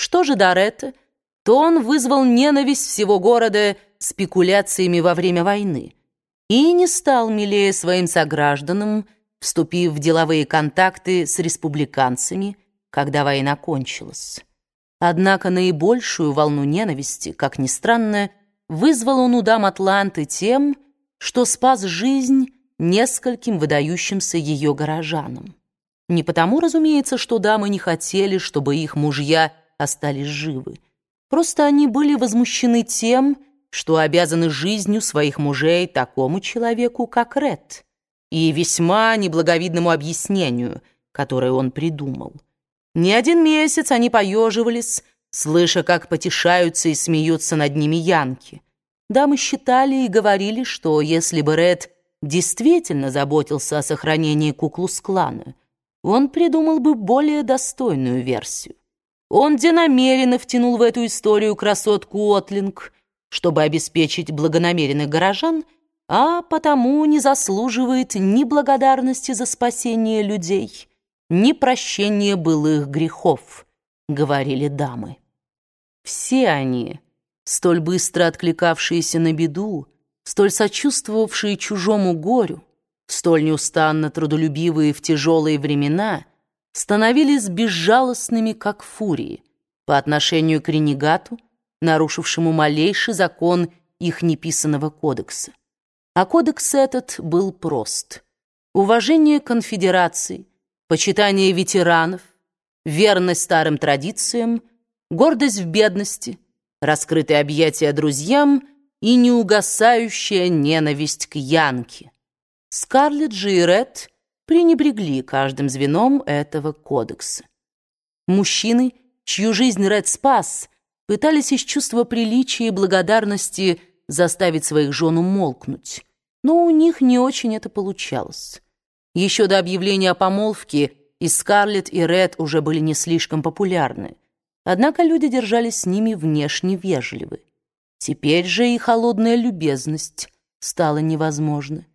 Что же до то он вызвал ненависть всего города спекуляциями во время войны и не стал милее своим согражданам, вступив в деловые контакты с республиканцами, когда война кончилась. Однако наибольшую волну ненависти, как ни странно, вызвал он у дам Атланты тем, что спас жизнь нескольким выдающимся ее горожанам. Не потому, разумеется, что дамы не хотели, чтобы их мужья остались живы. Просто они были возмущены тем, что обязаны жизнью своих мужей такому человеку, как Ред, и весьма неблаговидному объяснению, которое он придумал. Не один месяц они поеживались, слыша, как потешаются и смеются над ними янки. Дамы считали и говорили, что если бы Ред действительно заботился о сохранении Куклус-клана, он придумал бы более достойную версию. Он денамеренно втянул в эту историю красотку Отлинг, чтобы обеспечить благонамеренных горожан, а потому не заслуживает ни благодарности за спасение людей, ни прощения былых грехов, говорили дамы. Все они, столь быстро откликавшиеся на беду, столь сочувствовавшие чужому горю, столь неустанно трудолюбивые в тяжелые времена, становились безжалостными, как фурии, по отношению к ренегату, нарушившему малейший закон их неписанного кодекса. А кодекс этот был прост. Уважение конфедерации, почитание ветеранов, верность старым традициям, гордость в бедности, раскрытые объятия друзьям и неугасающая ненависть к Янке. Скарлетт же и Ред пренебрегли каждым звеном этого кодекса. Мужчины, чью жизнь Ред спас, пытались из чувства приличия и благодарности заставить своих жен умолкнуть, но у них не очень это получалось. Еще до объявления о помолвке и Скарлетт, и Ред уже были не слишком популярны, однако люди держались с ними внешне вежливы. Теперь же и холодная любезность стала невозможна.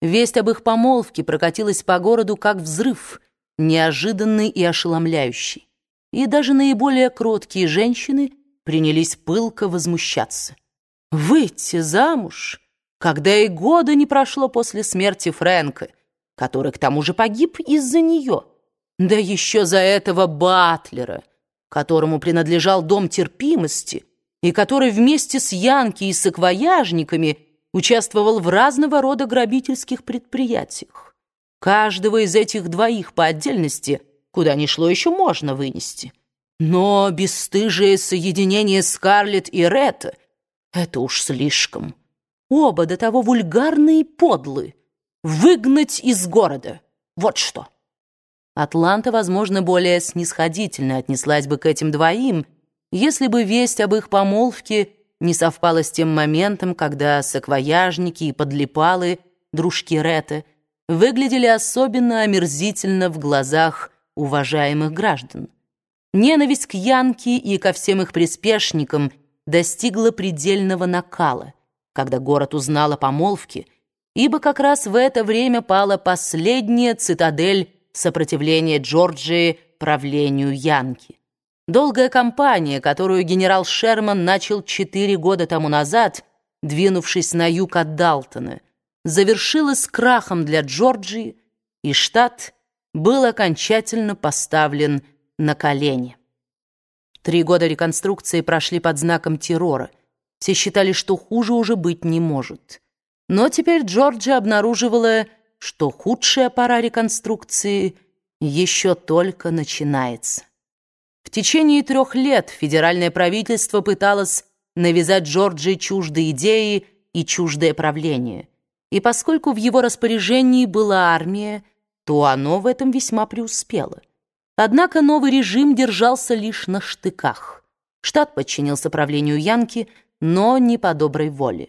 Весть об их помолвке прокатилась по городу как взрыв, неожиданный и ошеломляющий. И даже наиболее кроткие женщины принялись пылко возмущаться. Выйти замуж, когда и года не прошло после смерти Фрэнка, который к тому же погиб из-за нее. Да еще за этого Батлера, которому принадлежал дом терпимости и который вместе с Янки и саквояжниками участвовал в разного рода грабительских предприятиях. Каждого из этих двоих по отдельности, куда ни шло, еще можно вынести. Но бесстыжее соединение Скарлетт и Ретта — это уж слишком. Оба до того вульгарные и подлы. Выгнать из города. Вот что. Атланта, возможно, более снисходительно отнеслась бы к этим двоим, если бы весть об их помолвке не совпало с тем моментом, когда саквояжники и подлипалы, дружки Ретта, выглядели особенно омерзительно в глазах уважаемых граждан. Ненависть к Янке и ко всем их приспешникам достигла предельного накала, когда город узнал о помолвке, ибо как раз в это время пала последняя цитадель сопротивления Джорджии правлению Янки. Долгая кампания, которую генерал Шерман начал четыре года тому назад, двинувшись на юг от Далтона, завершилась крахом для Джорджии, и штат был окончательно поставлен на колени. Три года реконструкции прошли под знаком террора. Все считали, что хуже уже быть не может. Но теперь Джорджия обнаруживала, что худшая пора реконструкции еще только начинается. В течение трех лет федеральное правительство пыталось навязать Джорджии чуждые идеи и чуждое правление. И поскольку в его распоряжении была армия, то оно в этом весьма преуспело. Однако новый режим держался лишь на штыках. Штат подчинился правлению Янки, но не по доброй воле.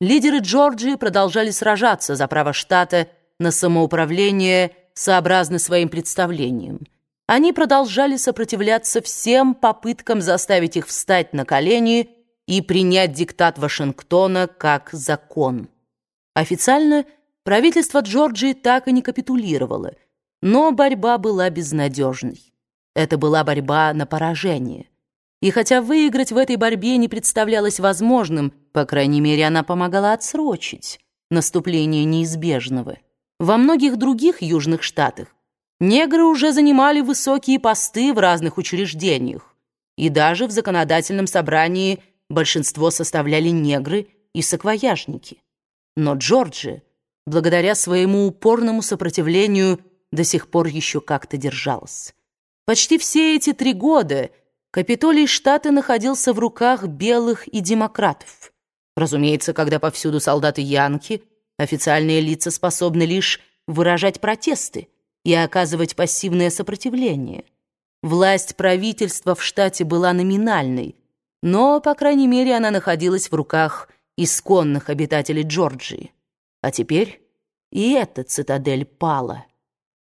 Лидеры Джорджии продолжали сражаться за право штата на самоуправление сообразно своим представлениям. Они продолжали сопротивляться всем попыткам заставить их встать на колени и принять диктат Вашингтона как закон. Официально правительство Джорджии так и не капитулировало, но борьба была безнадежной. Это была борьба на поражение. И хотя выиграть в этой борьбе не представлялось возможным, по крайней мере, она помогала отсрочить наступление неизбежного. Во многих других южных штатах негры уже занимали высокие посты в разных учреждениях, и даже в законодательном собрании большинство составляли негры и саквояжники. Но Джорджия, благодаря своему упорному сопротивлению, до сих пор еще как-то держалась. Почти все эти три года Капитолий штата находился в руках белых и демократов. Разумеется, когда повсюду солдаты Янки, официальные лица способны лишь выражать протесты и оказывать пассивное сопротивление. Власть правительства в штате была номинальной, но, по крайней мере, она находилась в руках исконных обитателей Джорджии. А теперь и эта цитадель пала.